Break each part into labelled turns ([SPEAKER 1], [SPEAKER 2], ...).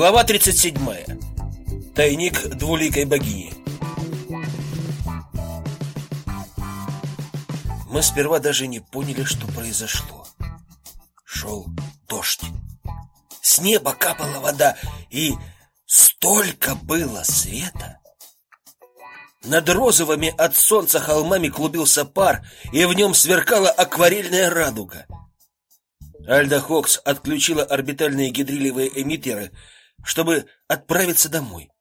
[SPEAKER 1] Глава 37. Тайник двуликой богини. Мы сперва даже не поняли, что произошло. Шел дождь. С неба капала вода, и столько было света. Над розовыми от солнца холмами клубился пар, и в нем сверкала акварельная радуга. Альда Хокс отключила орбитальные гидрилевые эмиттеры, чтобы отправиться домой.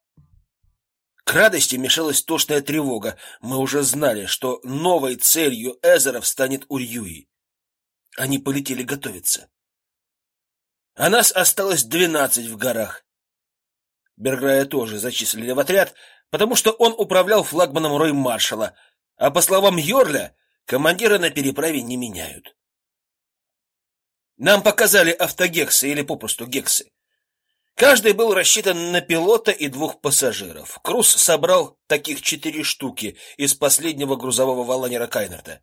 [SPEAKER 1] К радости мешалась тошная тревога. Мы уже знали, что новой целью Эзеров станет Урьюи. Они полетели готовиться. А нас осталось двенадцать в горах. Берграя тоже зачислили в отряд, потому что он управлял флагманом рой-маршала, а по словам Йорля, командира на переправе не меняют. Нам показали автогексы или попросту гексы. Каждый был рассчитан на пилота и двух пассажиров. Круз собрал таких четыре штуки из последнего грузового валанера Кайнерта.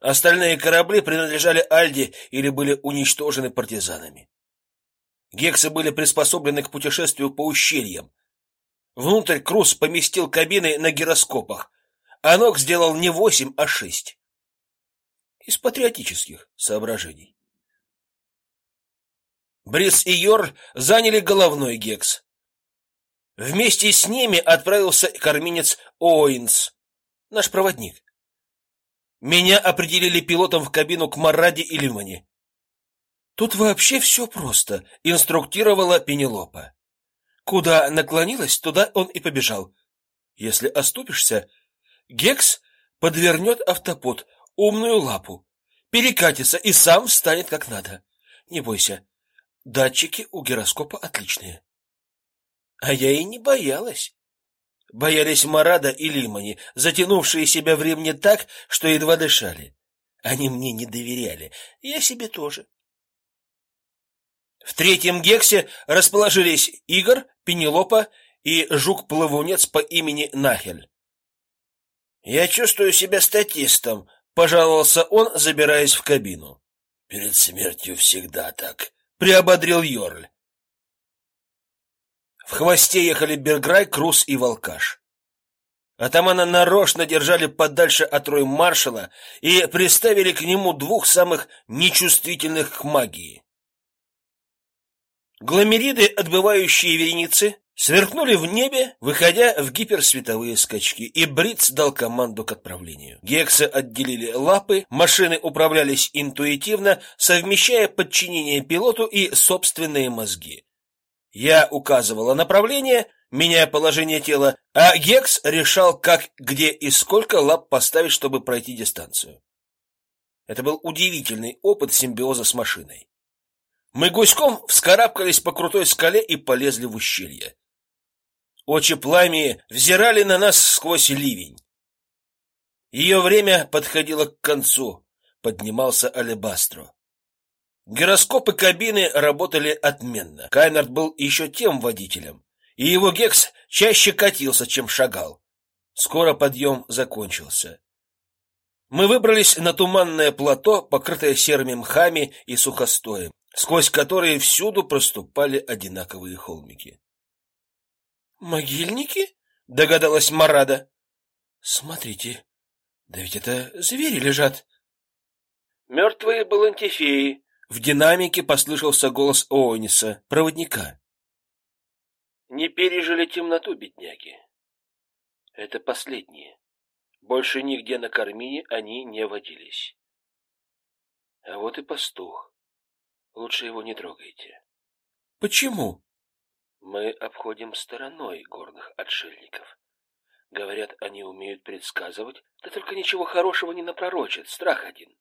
[SPEAKER 1] Остальные корабли принадлежали Альде или были уничтожены партизанами. Гексы были приспособлены к путешествию по ущельям. Внутрь Круз поместил кабины на гироскопах, а сделал не восемь, а шесть. Из патриотических соображений. Брис и Йор заняли головной гекс. Вместе с ними отправился корминец Оинс, наш проводник. Меня определили пилотом в кабину к Мараде и Лимане. Тут вообще все просто, инструктировала Пенелопа. Куда наклонилась, туда он и побежал. Если оступишься, Гекс подвернет автопод, умную лапу, перекатится и сам встанет как надо. Не бойся, Датчики у гироскопа отличные. А я и не боялась. Боялись Марада и Лимани, затянувшие себя в ремне так, что едва дышали. Они мне не доверяли, я себе тоже. В третьем гексе расположились Игорь, Пенелопа и жук-плавунец по имени Нахель. Я чувствую себя статистом, пожаловался он, забираясь в кабину. Перед смертью всегда так, приободрил Йорль. В хвосте ехали Берграй, Крус и Волкаш. Атамана нарочно держали подальше от рой маршала и приставили к нему двух самых нечувствительных к магии. Гламериды, отбывающие вереницы, сверкнули в небе, выходя в гиперсветовые скачки, и Бриц дал команду к отправлению. Гексы отделили лапы, машины управлялись интуитивно, совмещая подчинение пилоту и собственные мозги. Я указывала направление, меняя положение тела, а Гекс решал, как, где и сколько лап поставить, чтобы пройти дистанцию. Это был удивительный опыт симбиоза с машиной. Мы гуськом вскарабкались по крутой скале и полезли в ущелье. Очи пламени взирали на нас сквозь ливень. Ее время подходило к концу. Поднимался алебастро. Гироскопы кабины работали отменно. Кайнард был еще тем водителем, и его гекс чаще катился, чем шагал. Скоро подъем закончился. Мы выбрались на туманное плато, покрытое серыми мхами и сухостоем сквозь которые всюду проступали одинаковые холмики. Могильники? догадалась Марада. Смотрите, да ведь это звери лежат. Мертвые балантифеи. В динамике послышался голос Оуниса, проводника. Не пережили темноту, бедняги. Это последние. Больше нигде на Кармине они не водились. А вот и пастух. Лучше его не трогайте. Почему? Мы обходим стороной горных отшельников. Говорят, они умеют предсказывать, да только ничего хорошего не напророчат, страх один.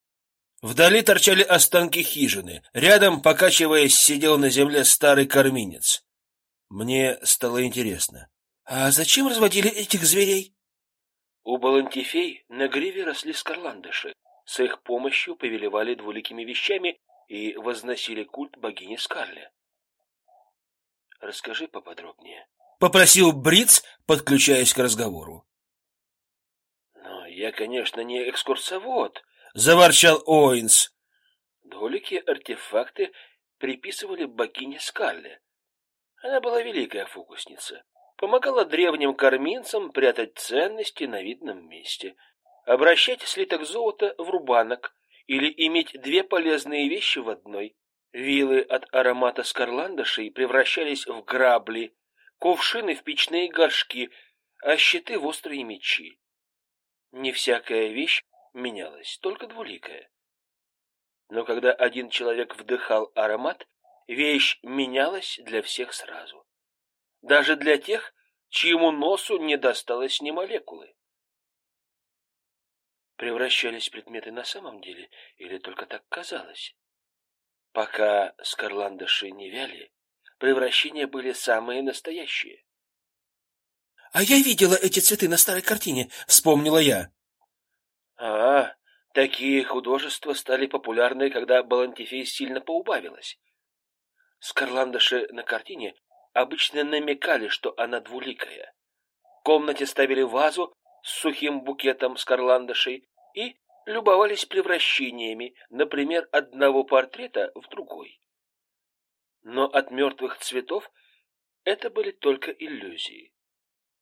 [SPEAKER 1] Вдали торчали останки хижины. Рядом, покачиваясь, сидел на земле старый корминец. Мне стало интересно. А зачем разводили этих зверей? У балантифей на гриве росли скарландыши. С их помощью повелевали двуликими вещами и возносили культ богини Скарле. Расскажи поподробнее, попросил Бриц, подключаясь к разговору. Но я, конечно, не экскурсовод, заворчал Оинс. Долики артефакты приписывали богине Скарле. Она была великая фокусница, помогала древним карминцам прятать ценности на видном месте, обращать слиток золота в рубанок или иметь две полезные вещи в одной. Вилы от аромата скарландышей превращались в грабли, кувшины в печные горшки, а щиты в острые мечи. Не всякая вещь менялась, только двуликая. Но когда один человек вдыхал аромат, вещь менялась для всех сразу. Даже для тех, чьему носу не досталось ни молекулы. Превращались предметы на самом деле или только так казалось? Пока скарландыши не вяли, превращения были самые настоящие. — А я видела эти цветы на старой картине, — вспомнила я. — А, такие художества стали популярны, когда Балантифей сильно поубавилась. Скарландыши на картине обычно намекали, что она двуликая. В комнате ставили вазу с сухим букетом скарландышей и любовались превращениями, например, одного портрета в другой. Но от мертвых цветов это были только иллюзии.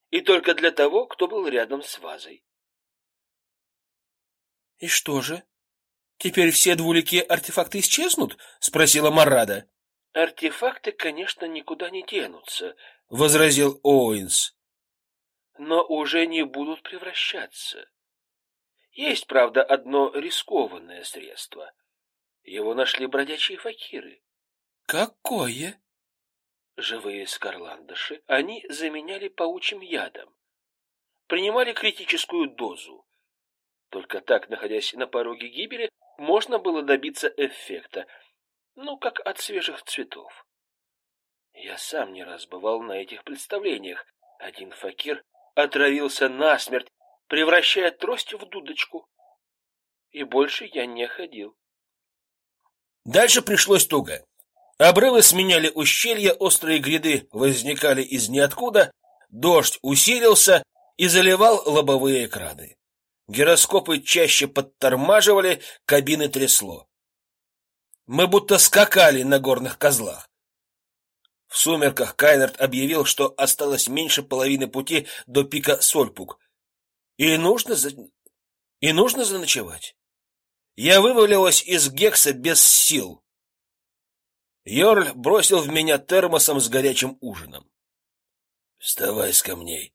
[SPEAKER 1] И только для того, кто был рядом с вазой. — И что же? Теперь все двуликие артефакты исчезнут? — спросила Марада. — Артефакты, конечно, никуда не денутся, — возразил Оуэнс. — Но уже не будут превращаться. Есть, правда, одно рискованное средство. Его нашли бродячие факиры. Какое? Живые скарландыши они заменяли паучьим ядом. Принимали критическую дозу. Только так, находясь на пороге гибели, можно было добиться эффекта, ну, как от свежих цветов. Я сам не раз бывал на этих представлениях. Один факир отравился насмерть превращая трость в дудочку. И больше я не ходил. Дальше пришлось туго. Обрывы сменяли ущелья, острые гряды возникали из ниоткуда, дождь усилился и заливал лобовые экраны. Гироскопы чаще подтормаживали, кабины трясло. Мы будто скакали на горных козлах. В сумерках Кайнерт объявил, что осталось меньше половины пути до пика Сольпук, и нужно за... и нужно заночевать. Я вывалилась из гекса без сил. Йорль бросил в меня термосом с горячим ужином. Вставай с камней.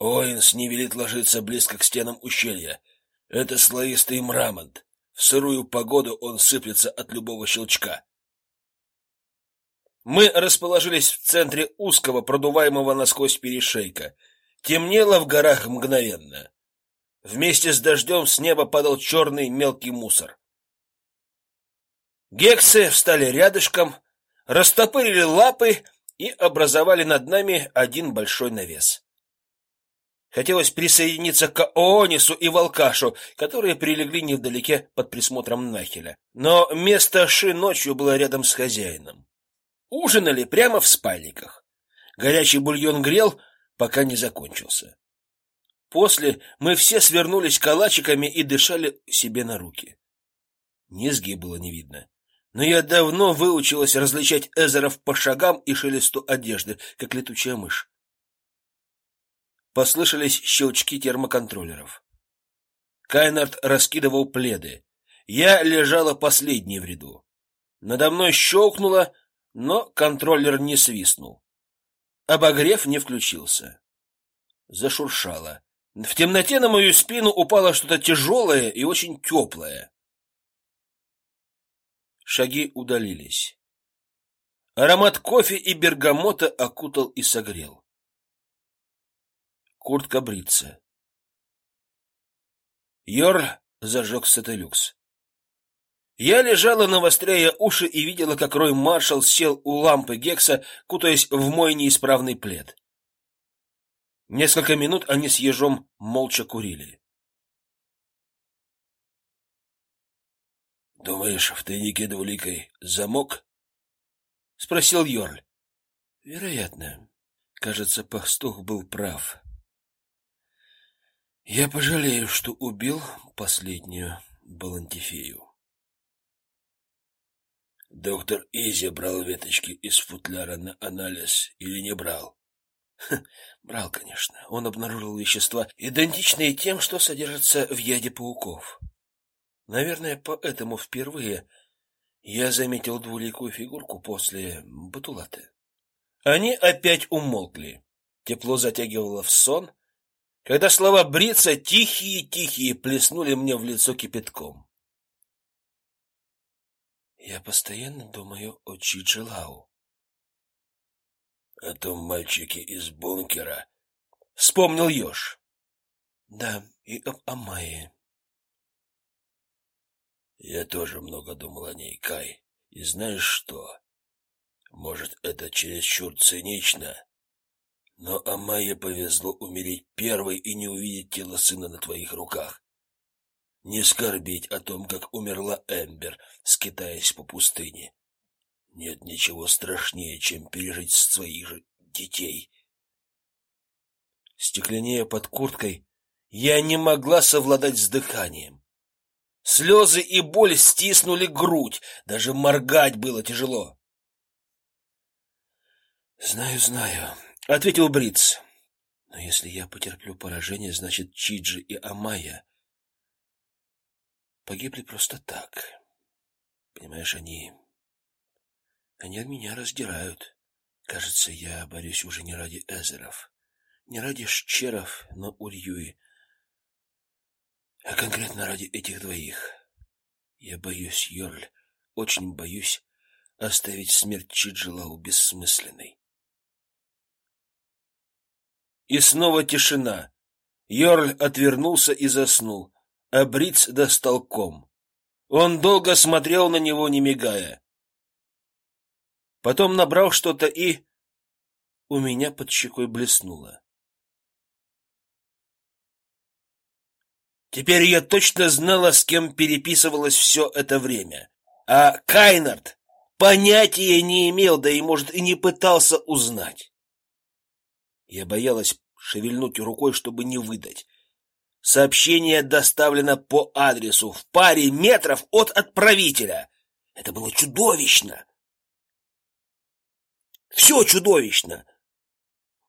[SPEAKER 1] Оинс не велит ложиться близко к стенам ущелья. Это слоистый мрамонт. В сырую погоду он сыплется от любого щелчка. Мы расположились в центре узкого, продуваемого насквозь перешейка — Темнело в горах мгновенно. Вместе с дождем с неба падал черный мелкий мусор. Гексы встали рядышком, растопырили лапы и образовали над нами один большой навес. Хотелось присоединиться к Оонису и Волкашу, которые прилегли невдалеке под присмотром Нахеля. Но место Ши ночью было рядом с хозяином. Ужинали прямо в спальниках. Горячий бульон грел, пока не закончился. После мы все свернулись калачиками и дышали себе на руки. Низги было не видно, но я давно выучилась различать эзеров по шагам и шелесту одежды, как летучая мышь. Послышались щелчки термоконтроллеров. Кайнард раскидывал пледы. Я лежала последней в ряду. Надо мной щелкнуло, но контроллер не свистнул. Обогрев не включился. Зашуршало. В темноте на мою спину упало что-то тяжелое и очень теплое. Шаги удалились. Аромат кофе и бергамота окутал и согрел. Куртка брится. Йор зажег сателюкс. Я лежала, навостряя уши, и видела, как Рой Маршал сел у лампы Гекса, кутаясь в мой неисправный плед. Несколько минут они с ежом молча курили. «Думаешь, в тайнике двуликой замок?» — спросил Йорль. Вероятно. Кажется, пастух был прав. Я пожалею, что убил последнюю Балантифею.
[SPEAKER 2] Доктор Изи брал веточки из футляра на анализ или не брал?
[SPEAKER 1] Ха, брал, конечно. Он обнаружил вещества, идентичные тем, что содержатся в яде пауков. Наверное, поэтому впервые я заметил двуликую фигурку после батулаты. Они опять умолкли. Тепло затягивало в сон, когда слова Брица тихие-тихие плеснули мне в лицо кипятком. Я постоянно думаю о Чиджилау.
[SPEAKER 2] О том мальчике из бункера.
[SPEAKER 1] Вспомнил Ёж.
[SPEAKER 3] Да, и об Амае.
[SPEAKER 2] Я тоже много думал о ней, Кай. И знаешь что? Может, это чересчур цинично, но Амайе повезло умереть первой и не увидеть тело сына на твоих руках. Не скорбить о том, как умерла Эмбер, скитаясь по пустыне. Нет ничего страшнее, чем пережить своих же детей.
[SPEAKER 1] Стекленея под курткой, я не могла совладать с дыханием. Слезы и боль стиснули грудь, даже моргать было тяжело.
[SPEAKER 3] Знаю, знаю, ответил Бриц. Но если я потерплю поражение, значит, Чиджи и Амая погибли просто так. Понимаешь, они они от меня раздирают. Кажется, я борюсь уже не ради эзеров, не ради шчеров, но Ульюи, а конкретно ради этих двоих. Я боюсь, Йорль, очень боюсь оставить смерть Чиджилау бессмысленной.
[SPEAKER 1] И снова тишина. Йорль отвернулся и заснул, а Бриц достал ком. Он долго смотрел на него, не мигая. Потом набрал что-то и у меня под щекой блеснуло. Теперь я точно знала, с кем переписывалась все это время. А Кайнард понятия не имел, да и, может, и не пытался узнать. Я боялась шевельнуть рукой, чтобы не выдать. Сообщение доставлено по адресу в паре метров от отправителя. Это было чудовищно. Все чудовищно.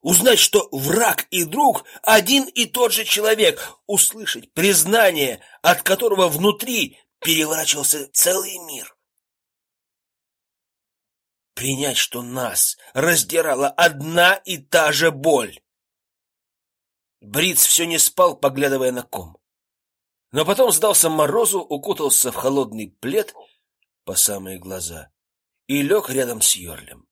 [SPEAKER 1] Узнать, что враг и друг один и тот же человек, услышать признание, от которого внутри переворачивался целый мир принять, что нас раздирала одна и та же боль. Бриц все не спал, поглядывая на ком. Но потом сдался морозу, укутался в холодный плед по самые глаза и лег рядом с Йорлем.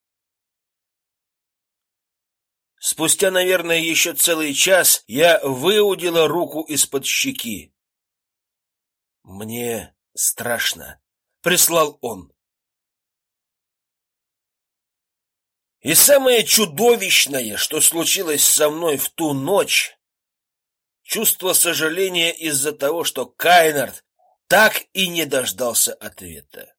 [SPEAKER 1] Спустя, наверное, еще целый час я выудила руку из-под щеки. Мне страшно, прислал он. И самое чудовищное, что случилось со мной в ту ночь, чувство сожаления из-за того, что Кайнард так и не дождался ответа.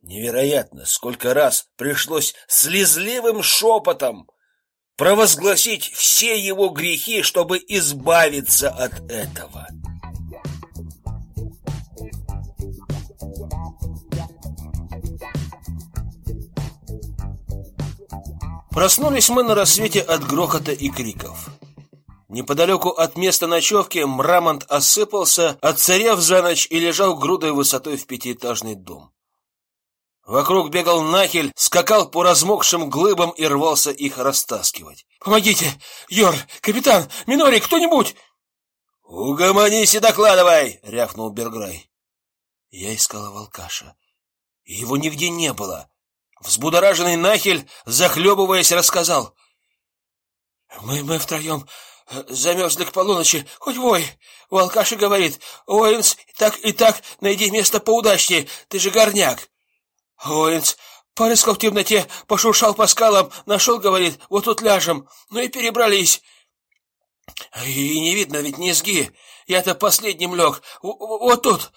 [SPEAKER 1] Невероятно, сколько раз пришлось слезливым шепотом провозгласить все его грехи, чтобы избавиться от этого. Проснулись мы на рассвете от грохота и криков. Неподалеку от места ночевки Мрамонт осыпался, отцарев за ночь и лежал грудой высотой в пятиэтажный дом. Вокруг бегал нахель, скакал по размокшим глыбам и рвался их растаскивать. «Помогите! Йор! Капитан! Минори! Кто-нибудь!» «Угомонись и докладывай!» — рявкнул Берграй. Я искала волкаша. Его нигде не было. Взбудораженный Нахель, захлебываясь, рассказал. «Мы, мы втроем э, замерзли к полуночи, хоть вой. У алкаши говорит, Оинс, так и так найди место поудачнее, ты же горняк. Оинс порыскал в темноте, пошуршал по скалам, нашел, говорит, вот тут ляжем, ну и перебрались. И не видно ведь низги, я-то последним лег, вот тут,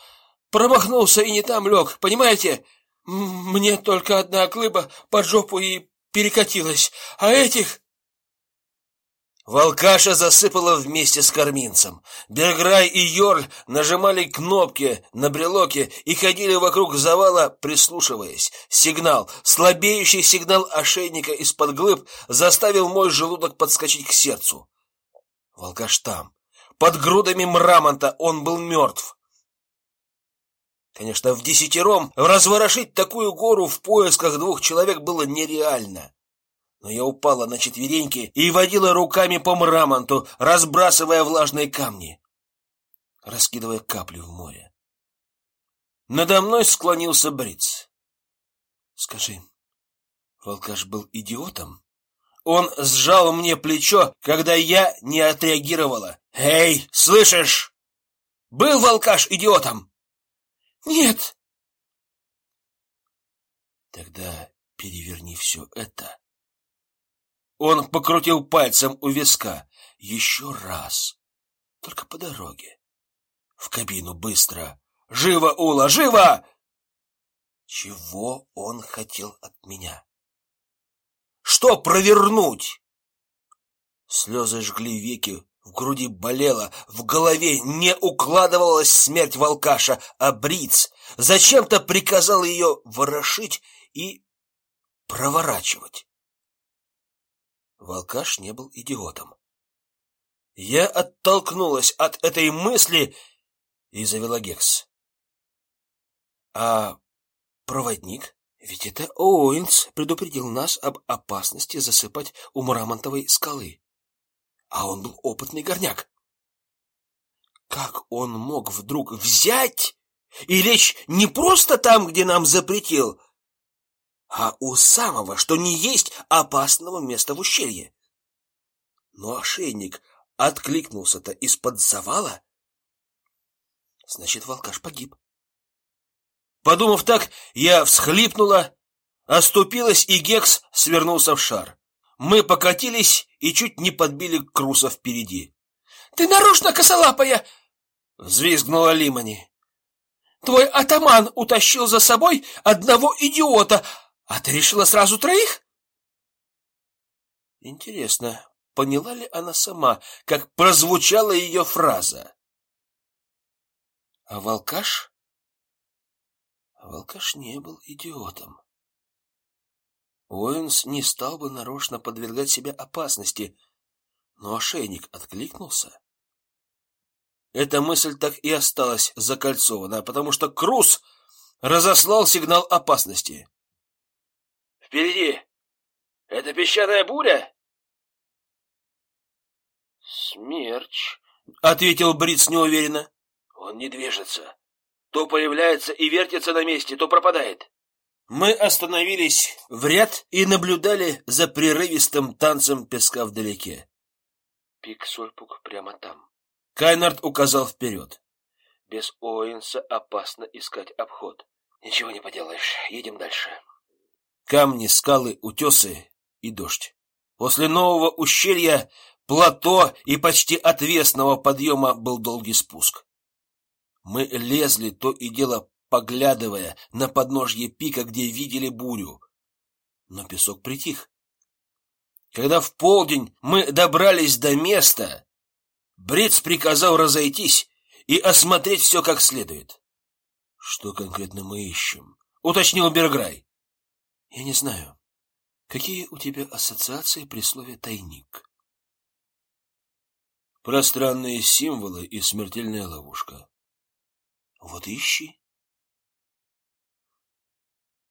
[SPEAKER 1] промахнулся и не там лег, понимаете?»
[SPEAKER 3] Мне только одна глыба под жопу и перекатилась, а этих
[SPEAKER 1] Волкаша засыпала вместе с корминцем. Берграй и Йорль нажимали кнопки на брелоке и ходили вокруг завала, прислушиваясь. Сигнал, слабеющий сигнал ошейника из-под глыб заставил мой желудок подскочить к сердцу. Волкаш там, под грудами мрамонта, он был мертв. Конечно, в десятером разворошить такую гору в поисках двух человек было нереально но я упала на четвереньки и водила руками по мрамонту, разбрасывая влажные камни, раскидывая капли в море. Надо мной склонился Бриц. Скажи, волкаш был идиотом? Он сжал мне плечо, когда я не отреагировала. Эй, слышишь? Был волкаш идиотом? Нет. Тогда переверни все это он покрутил пальцем у виска. Еще раз. Только по дороге. В кабину быстро. Живо, Ула, живо! Чего он хотел от меня? Что провернуть? Слезы жгли веки, в груди болело, в голове не укладывалась смерть волкаша, а Бриц зачем-то приказал ее ворошить и проворачивать. Волкаш не был идиотом. Я оттолкнулась от этой мысли и завела Гекс. А проводник? Ведь это Оуэнс предупредил нас об опасности засыпать у Мрамонтовой скалы. А он был опытный горняк. Как он мог вдруг взять и лечь не просто там, где нам запретил, а у самого, что не есть опасного места в ущелье. Но ошейник откликнулся-то из-под завала. Значит, волкаш погиб. Подумав так, я всхлипнула, оступилась, и Гекс свернулся в шар. Мы покатились и чуть не подбили Круса впереди. — Ты нарочно косолапая! — взвизгнула Лимани. — Твой атаман утащил за собой одного идиота, а ты решила сразу троих? Интересно, поняла ли она сама, как прозвучала ее фраза? А волкаш? Волкаш не был идиотом. Уэйнс не стал бы нарочно подвергать себя опасности, но ошейник откликнулся. Эта мысль так и осталась закольцована, потому что Круз разослал сигнал опасности. Впереди. Это песчаная буря? Смерч, ответил Бриц неуверенно. Он не движется. То появляется и вертится на месте, то пропадает. Мы остановились в ряд и наблюдали за прерывистым танцем песка вдалеке. Пик Сольпук прямо там. Кайнард указал вперед. Без Оуэнса опасно искать обход. Ничего не поделаешь, едем дальше. Камни, скалы, утесы и дождь. После нового ущелья, плато и почти отвесного подъема был долгий спуск. Мы лезли то и дело поглядывая на подножье пика, где видели бурю. Но песок притих. Когда в полдень мы добрались до места, Брец приказал разойтись и осмотреть все как следует. Что конкретно мы ищем? уточнил Берграй. Я не знаю, какие у тебя ассоциации при слове тайник. Пространные символы и смертельная ловушка. Вот ищи.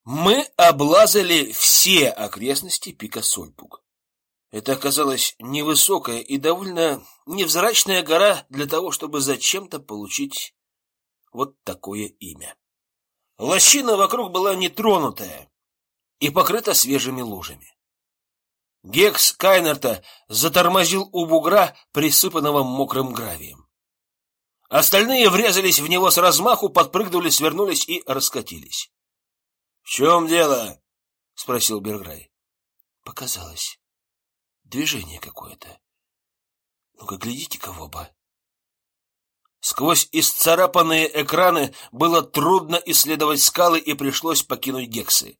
[SPEAKER 1] Мы облазали все окрестности пика Сольпуг. Это оказалась невысокая и довольно невзрачная гора для того, чтобы зачем-то получить вот такое имя. Лощина вокруг была нетронутая, и покрыта свежими лужами. Гекс Кайнерта затормозил у бугра, присыпанного мокрым гравием. Остальные врезались в него с размаху, подпрыгнули, свернулись и раскатились. — В чем дело? — спросил Берграй. — Показалось. Движение какое-то. Ну-ка, глядите-ка в оба. Сквозь исцарапанные экраны было трудно исследовать скалы и пришлось покинуть гексы.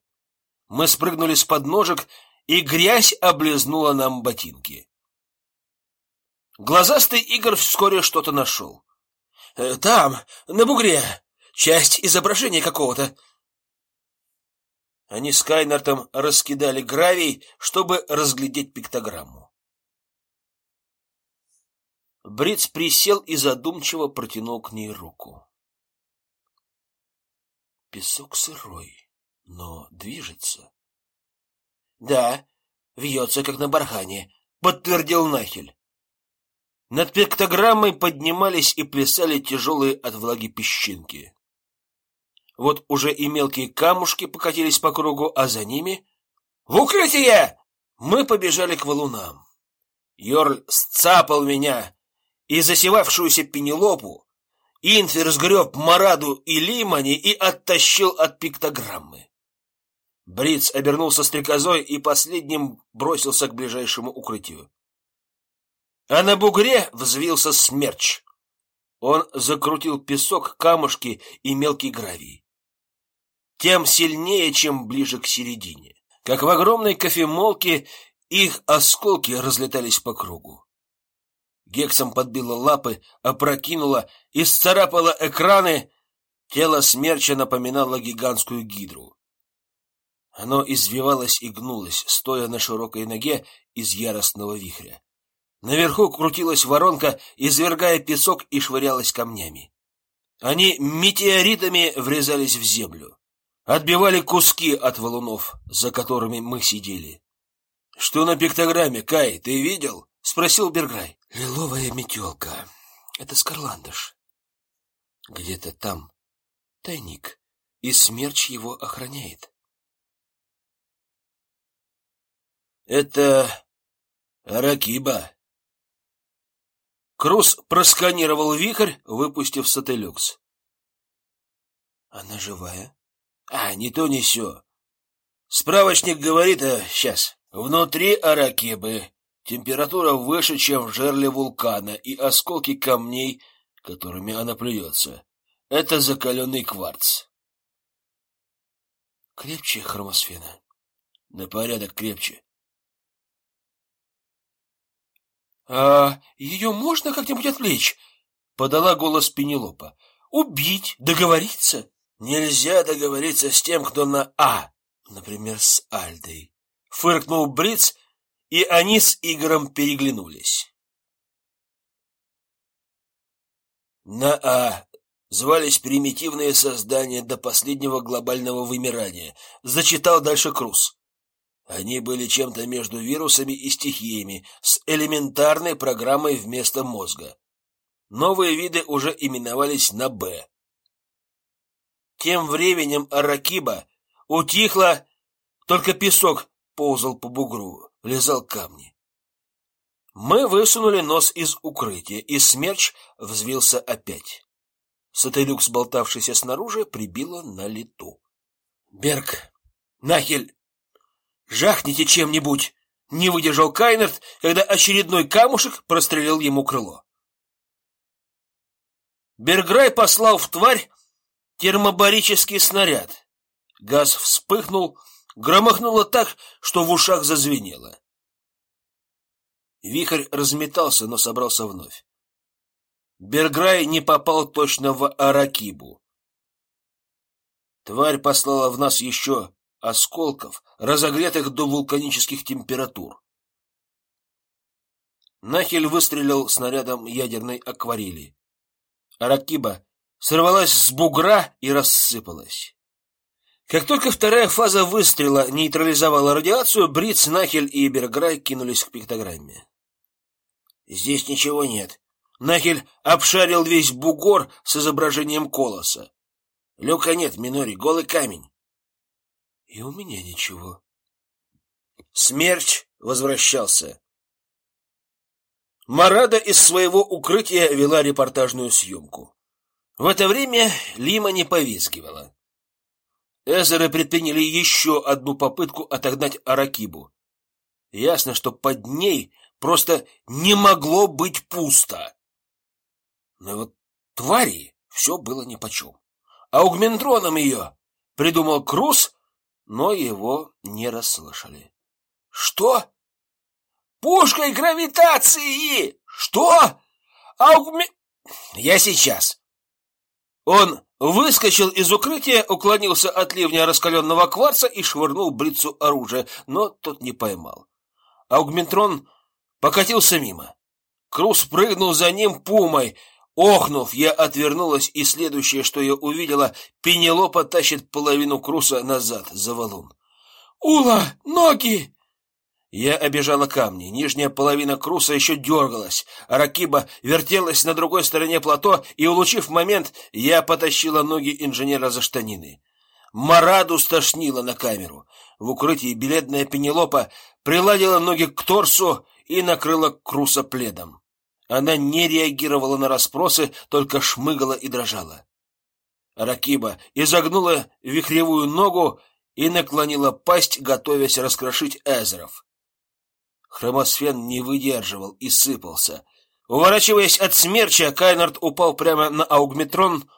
[SPEAKER 1] Мы спрыгнули с подножек, и грязь облизнула нам ботинки. Глазастый Игорь вскоре что-то нашел. «Э, «Там, на бугре, часть изображения какого-то». Они с Кайнартом раскидали гравий, чтобы разглядеть пиктограмму. Бриц присел и задумчиво протянул к ней руку. Песок сырой, но движется. Да, вьется, как на бархане, подтвердил Нахель. Над пиктограммой поднимались и плясали тяжелые от влаги песчинки. Вот уже и мелкие камушки покатились по кругу, а за ними в укрытие! Мы побежали к валунам. Йорль сцапал меня, и засевавшуюся Пенелопу, Инфер сгреб Мараду и Лимани и оттащил от пиктограммы. Бриц обернулся стрекозой и последним бросился к ближайшему укрытию. А на бугре взвился смерч. Он закрутил песок, камушки и мелкий гравий. Тем сильнее, чем ближе к середине. Как в огромной кофемолке, их осколки разлетались по кругу. Гексом подбила лапы, опрокинула и сцарапала экраны. Тело смерча напоминало гигантскую гидру. Оно извивалось и гнулось, стоя на широкой ноге из яростного вихря. Наверху крутилась воронка, извергая песок и швырялась камнями. Они метеоритами врезались в землю, отбивали куски от валунов, за которыми мы сидели. — Что на пиктограмме, Кай, ты видел? — спросил Берграй. Лиловая метелка. Это скарландыш. Где-то там тайник, и смерч его охраняет. Это Ракиба. Крус просканировал вихрь, выпустив сателлюкс. Она живая? А, не то, не сё. Справочник говорит, а сейчас. Внутри Аракибы Температура выше, чем в жерле вулкана, и осколки камней, которыми она плюется. Это закаленный кварц. Крепче хромосфена. На порядок крепче. А ее можно как-нибудь отвлечь? Подала голос Пенелопа. Убить, договориться? Нельзя договориться с тем, кто на А, например, с Альдой. Фыркнул Бриц и они с Игорем переглянулись. На А звались примитивные создания до последнего глобального вымирания, зачитал дальше Круз. Они были чем-то между вирусами и стихиями, с элементарной программой вместо мозга. Новые виды уже именовались на Б. Тем временем Аракиба утихла, только песок ползал по бугру лизал камни. Мы высунули нос из укрытия, и смерч взвился опять. Сателлюкс, болтавшийся снаружи, прибило на лету. Берг, Нахель, жахните чем-нибудь! Не выдержал Кайнерт, когда очередной камушек прострелил ему крыло. Берграй послал в тварь термобарический снаряд. Газ вспыхнул, Громыхнуло так, что в ушах зазвенело. Вихрь разметался, но собрался вновь. Берграй не попал точно в Аракибу. Тварь послала в нас еще осколков, разогретых до вулканических температур. Нахель выстрелил снарядом ядерной акварели. Аракиба сорвалась с бугра и рассыпалась. Как только вторая фаза выстрела нейтрализовала радиацию, Бриц, Нахель и Берграй кинулись к пиктограмме. Здесь ничего нет. Нахель обшарил весь бугор с изображением колоса. Люка нет, Минори, голый камень. И у меня ничего. Смерч возвращался. Марада из своего укрытия вела репортажную съемку. В это время Лима не повизгивала. Эзеры предприняли еще одну попытку отогнать Аракибу. Ясно, что под ней просто не могло быть пусто. Но вот Твари все было нипочем. Аугментроном ее придумал Круз, но его не расслышали. Что? Пушкой гравитации! Что? Аугме... Я сейчас. Он выскочил из укрытия, уклонился от ливня раскаленного кварца и швырнул Брицу оружие, но тот не поймал. Аугментрон покатился мимо. Круз прыгнул за ним пумой. Охнув, я отвернулась, и следующее, что я увидела, Пенелопа тащит половину Круса назад за валун. «Ула! Ноги!» Я обежала камни. Нижняя половина круса еще дергалась. Аракиба вертелась на другой стороне плато, и, улучив момент, я потащила ноги инженера за штанины. Мараду стошнило на камеру. В укрытии бледная Пенелопа приладила ноги к торсу и накрыла Круса пледом. Она не реагировала на расспросы, только шмыгала и дрожала. Ракиба изогнула вихревую ногу и наклонила пасть, готовясь раскрошить Эзеров. Хромосфен не выдерживал и сыпался. Уворачиваясь от смерча, Кайнард упал прямо на аугметрон.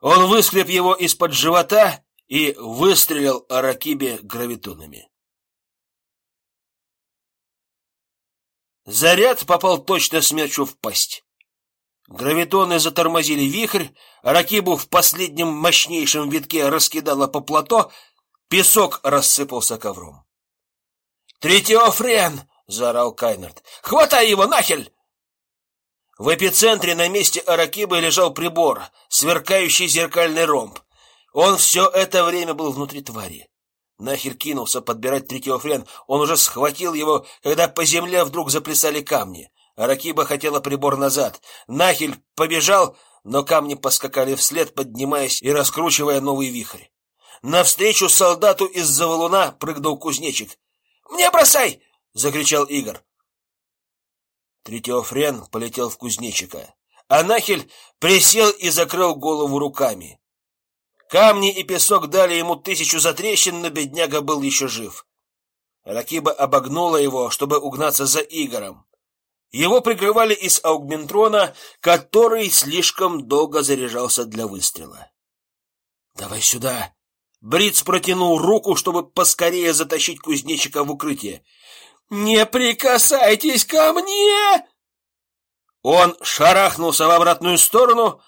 [SPEAKER 1] Он выскреб его из-под живота и выстрелил Аракибе гравитонами. Заряд попал точно смерчу в пасть. Гравитоны затормозили вихрь, Аракибу в последнем мощнейшем витке раскидало по плато, песок рассыпался ковром. «Третьофрен!» — заорал Кайнерт. «Хватай его, нахель!» В эпицентре на месте Аракибы лежал прибор, сверкающий зеркальный ромб. Он все это время был внутри твари. Нахер кинулся подбирать третьего Он уже схватил его, когда по земле вдруг заплясали камни. Аракиба хотела прибор назад. Нахель побежал, но камни поскакали вслед, поднимаясь и раскручивая новый вихрь. Навстречу солдату из-за валуна прыгнул кузнечик. «Мне бросай!» — закричал Игорь. Третьего полетел в кузнечика, а Нахель присел и закрыл голову руками. Камни и песок дали ему тысячу затрещин, но бедняга был еще жив. Ракиба обогнула его, чтобы угнаться за Игорем. Его прикрывали из аугментрона, который слишком долго заряжался для выстрела. «Давай сюда!» Бриц протянул руку, чтобы поскорее затащить кузнечика в укрытие. «Не прикасайтесь ко мне!» Он шарахнулся в обратную сторону,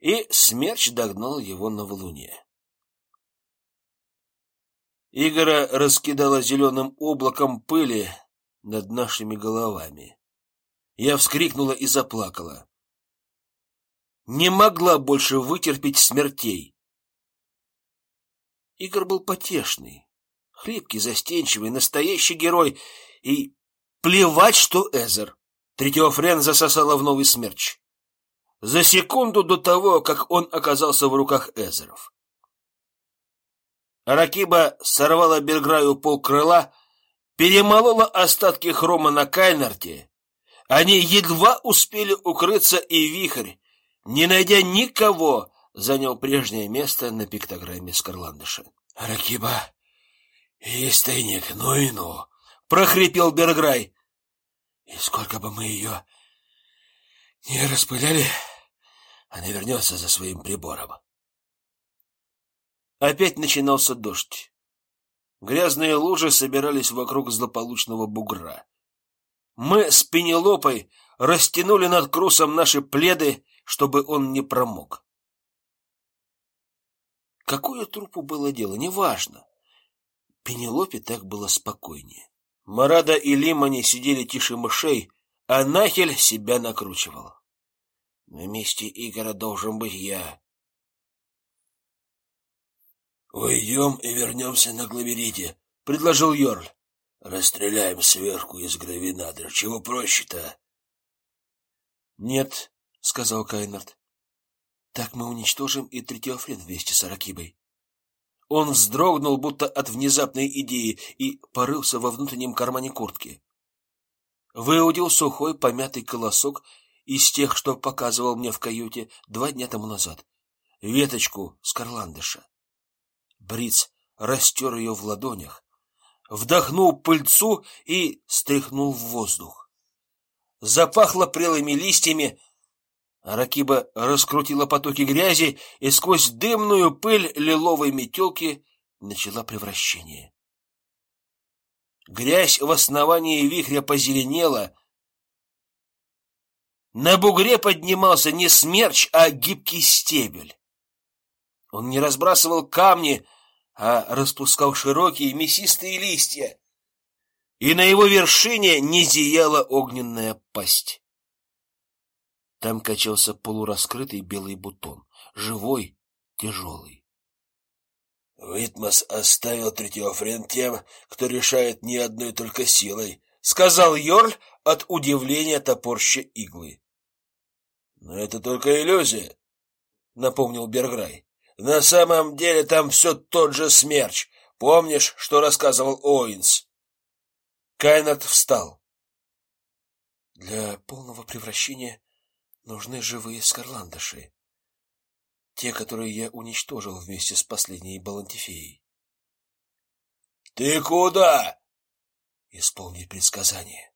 [SPEAKER 1] и смерч догнал его на валуне. Игора раскидала зеленым облаком пыли над нашими головами. Я вскрикнула и заплакала. Не могла больше вытерпеть смертей. Игорь был потешный, хлипкий, застенчивый, настоящий герой. И плевать, что Эзер. Третьего френ засосала в новый смерч за секунду до того, как он оказался в руках Эзеров. Ракиба сорвала Берграю полкрыла, перемолола остатки хрома на Кайнарте. Они едва успели укрыться, и вихрь, не найдя никого, занял прежнее место на пиктограмме Скарландыша. «Ракиба, есть тайник, ну и ну!» — прохрипел Берграй. «И сколько бы мы ее не распыляли, она вернется за своим прибором. Опять начинался дождь. Грязные лужи собирались вокруг злополучного бугра. Мы с Пенелопой растянули над крусом наши пледы, чтобы он не промок. Какое трупу было дело, неважно. Пенелопе так было спокойнее. Марада и Лимани сидели тише мышей, а Нахель себя накручивал. На месте Игора должен быть я. Уйдем и вернемся на Главерите, предложил Йорль. Расстреляем сверху из гравинадра. Чего проще-то? Нет, сказал Кайнард. Так мы уничтожим и Третьофред вместе с Аракибой. Он вздрогнул, будто от внезапной идеи, и порылся во внутреннем кармане куртки. Выудил сухой помятый колосок из тех, что показывал мне в каюте два дня тому назад. Веточку скарландыша. Бриц растер ее в ладонях, вдохнул пыльцу и стряхнул в воздух. Запахло прелыми листьями, Аракиба раскрутила потоки грязи, и сквозь дымную пыль лиловой метелки начала превращение. Грязь в основании вихря позеленела. На бугре поднимался не смерч, а гибкий стебель. Он не разбрасывал камни, а распускал широкие мясистые листья. И на его вершине не зияла огненная пасть. Там качался полураскрытый белый бутон, живой, тяжелый.
[SPEAKER 2] Витмас оставил Третьофрен тем, кто решает не одной только силой,
[SPEAKER 1] сказал Йорль от удивления топорща иглы.
[SPEAKER 2] Но это только иллюзия, напомнил Берграй. На самом деле там все тот же смерч. Помнишь, что рассказывал Оинс?
[SPEAKER 1] Кайнат встал.
[SPEAKER 3] Для полного превращения нужны живые скарландыши. Те, которые я уничтожил вместе с последней Балантифеей.
[SPEAKER 2] Ты куда?
[SPEAKER 3] Исполнить предсказание.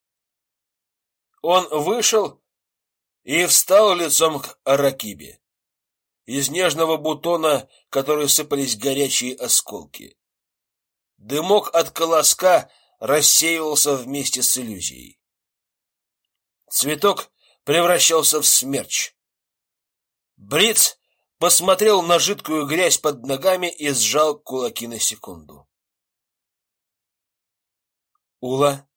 [SPEAKER 1] Он вышел и встал лицом к Аракибе. Из нежного бутона, который сыпались горячие осколки. Дымок от колоска рассеивался вместе с иллюзией. Цветок превращался в смерч. Бриц посмотрел на жидкую грязь под ногами и сжал кулаки на секунду. Ула.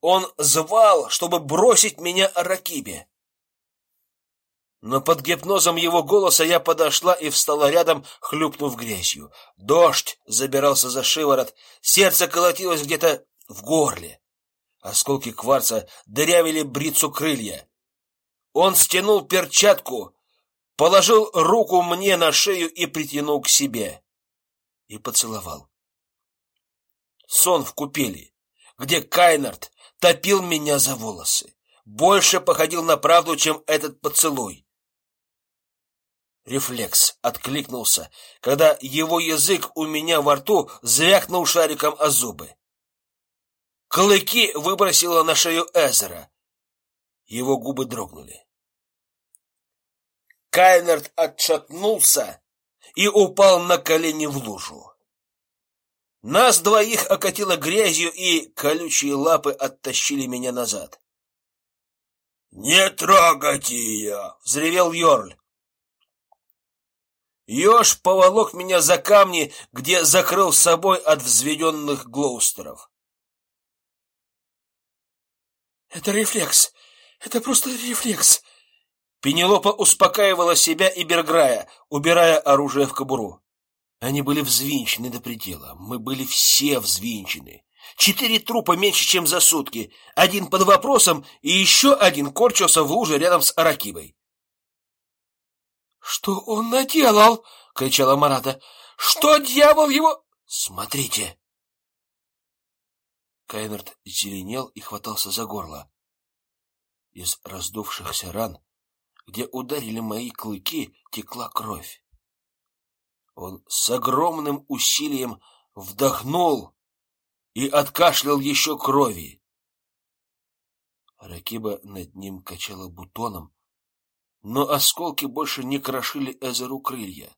[SPEAKER 1] Он звал, чтобы бросить меня Аракибе. Но под гипнозом его голоса я подошла и встала рядом, хлюпнув грязью. Дождь забирался за шиворот, сердце колотилось где-то в горле. Осколки кварца дырявили брицу крылья. Он стянул перчатку, положил руку мне на шею и притянул к себе. И поцеловал. Сон в купели, где Кайнард топил меня за волосы. Больше походил на правду, чем этот поцелуй. Рефлекс откликнулся, когда его язык у меня во рту звякнул шариком о зубы. Клыки выбросило на шею Эзера. Его губы дрогнули. Кайнерд отшатнулся и упал на колени в лужу. Нас двоих окатило грязью, и колючие лапы оттащили меня назад.
[SPEAKER 2] «Не трогайте ее!»
[SPEAKER 1] — взревел Йорль. Ёж поволок меня за камни, где закрыл собой от взведенных глоустеров.
[SPEAKER 3] Это рефлекс. Это просто рефлекс.
[SPEAKER 1] Пенелопа успокаивала себя и Берграя, убирая оружие в кобуру. Они были взвинчены до предела. Мы были все взвинчены. Четыре трупа меньше, чем за сутки. Один под вопросом, и еще один корчился в луже рядом с Аракибой.
[SPEAKER 3] Что он наделал? кричала Марата. Что дьявол его? Смотрите. Кайнерт зеленел и хватался за горло. Из раздувшихся ран, где ударили мои клыки, текла кровь. Он с огромным усилием вдохнул и откашлял еще крови. Ракиба над ним качала бутоном, но осколки больше не крошили Эзеру крылья.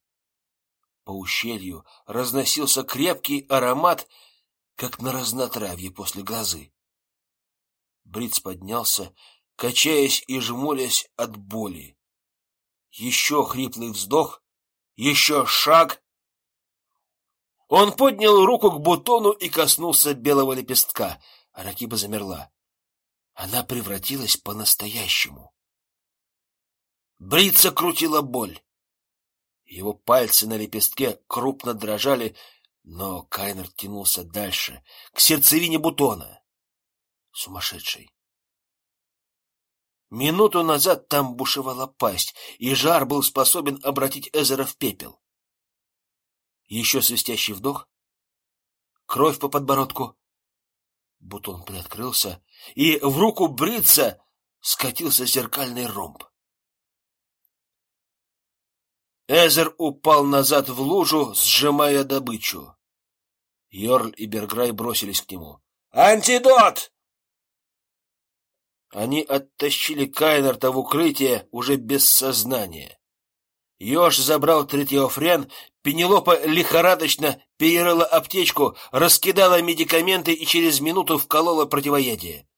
[SPEAKER 3] По ущелью разносился крепкий аромат как на разнотравье после грозы. Бриц поднялся, качаясь и жмурясь от боли. Еще хриплый вздох, еще шаг. Он поднял руку к бутону и коснулся белого лепестка. Аракиба замерла. Она превратилась по-настоящему. Брица крутила боль. Его пальцы на лепестке крупно дрожали, но Кайнер тянулся дальше, к сердцевине бутона. Сумасшедший. Минуту назад там бушевала пасть, и жар был способен обратить Эзера в пепел. Еще свистящий вдох, кровь по подбородку. Бутон приоткрылся, и в руку Брица скатился зеркальный ромб. Эзер упал назад в лужу, сжимая добычу. Йорль и Берграй бросились к нему. «Антидот!»
[SPEAKER 1] Они оттащили Кайнарта в укрытие уже без сознания. Ёж забрал третьеофрен, Пенелопа лихорадочно перерыла аптечку, раскидала медикаменты и через минуту вколола противоядие.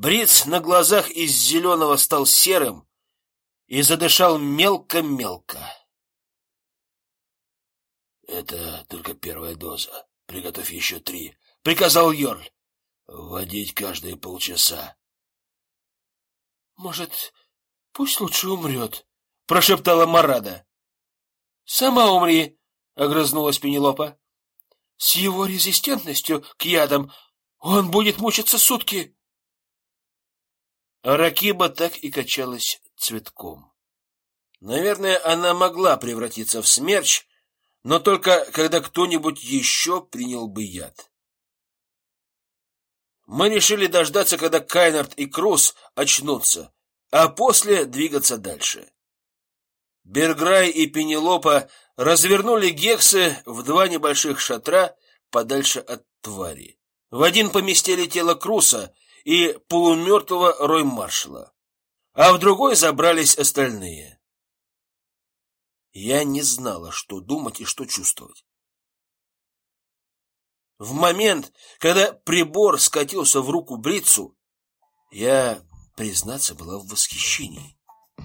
[SPEAKER 1] Бриц на глазах из зеленого стал серым и задышал мелко-мелко.
[SPEAKER 2] Это только первая доза. Приготовь еще три, приказал Йорль. Вводить каждые полчаса.
[SPEAKER 1] Может, пусть лучше умрет, прошептала Марада. Сама умри, огрызнулась Пенелопа. С его резистентностью к ядам он будет мучиться сутки. Ракиба так и качалась цветком. Наверное, она могла превратиться в смерч, но только когда кто-нибудь еще принял бы яд. Мы решили дождаться, когда Кайнард и Крус очнутся, а после двигаться дальше. Берграй и Пенелопа развернули гексы в два небольших шатра подальше от твари. В один поместили тело Круса и полумертвого рой-маршала, а в другой забрались остальные. Я не знала, что думать и что чувствовать. В момент, когда прибор скатился в руку Брицу, я, признаться, была в восхищении.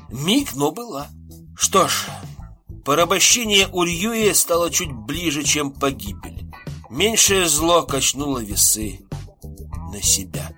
[SPEAKER 1] Миг, но была. Что ж, порабощение Ульюи стало чуть ближе, чем погибель. Меньшее зло качнуло весы на себя.